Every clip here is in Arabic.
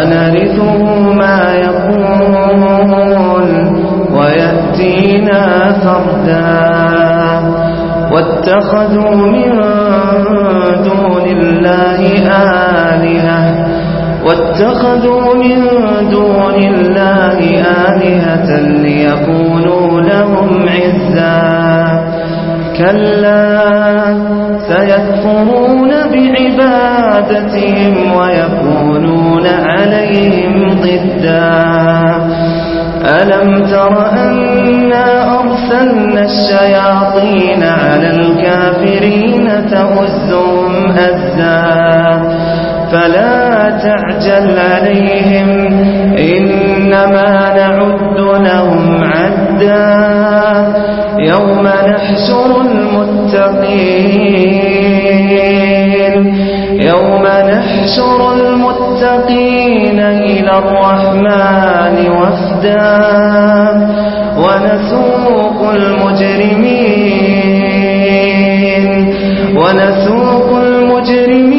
ونرثه ما يقول ويأتينا فردا. واتخذوا من دون الله آلهة. واتخذوا من دون الله آلهة ليكونوا لهم عزا كلا سيكفرون بعبادتهم ويكون بهم ضدا. ألم تر أنا أرسلنا الشياطين على الكافرين تغزهم أزا. فلا تعجل عليهم إنما نعد لهم عدا. يوم نحشر المتقين. يوم نحشر المتقين إلى الرحمن وفدا ونسوق المجرمين ونسوق المجرمين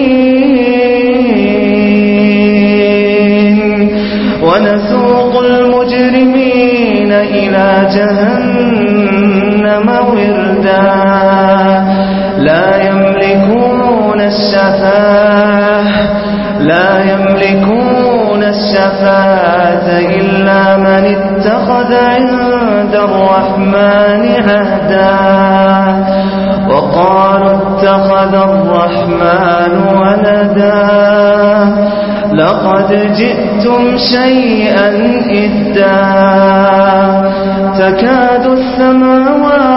ونسوق المجرمين إلى جهنم وردا. لا يملكون الشفاق لا يملكون الشفاعة إلا من اتخذ عند الرحمن عهدا. وقالوا اتخذ الرحمن ولدا. لقد جئتم شيئا إدا. تكاد السماوات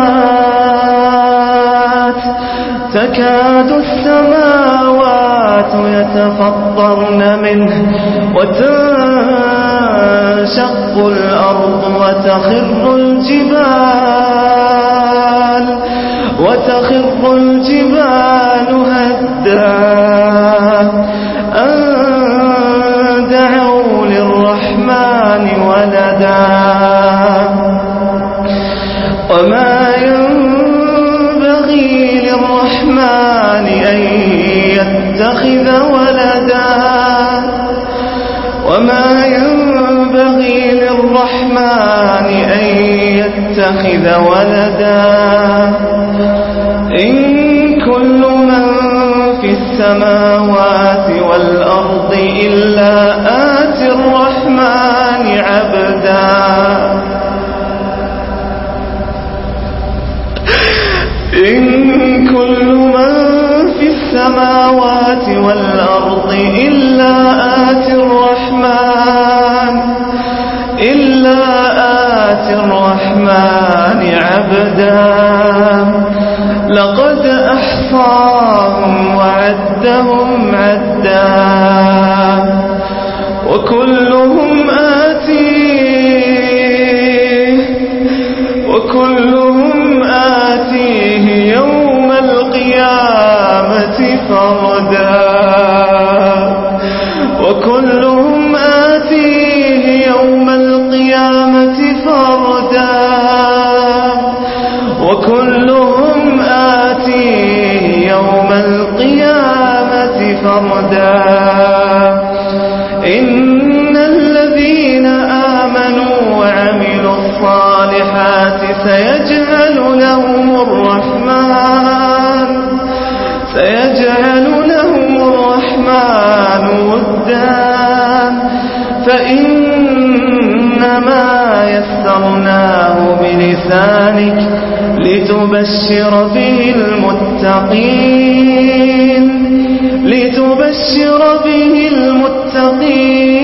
تكاد السماوات ويتفطرن منه وتنشق الأرض وتخر الجبال وتخر الجبال هدان يتخذ ولدا وما ينبغي للرحمن أن يتخذ ولدا إن كل من في السماوات والأرض إلا آت الرحمن عبدا إن كل من السماوات والأرض إلا آت الرحمن إلا آت الرحمن عبدا. لقد أحصاهم وعدهم عدا. وكلهم فردا وكلهم آتيه يوم القيامة فردا. وكلهم آتيه يوم القيامة فردا. إن الذين آمنوا وعملوا الصالحات سيجعل لهم الرحمن يجعل لهم الرحمن ودا فإنما يسرناه بلسانك لتبشر به المتقين لتبشر به المتقين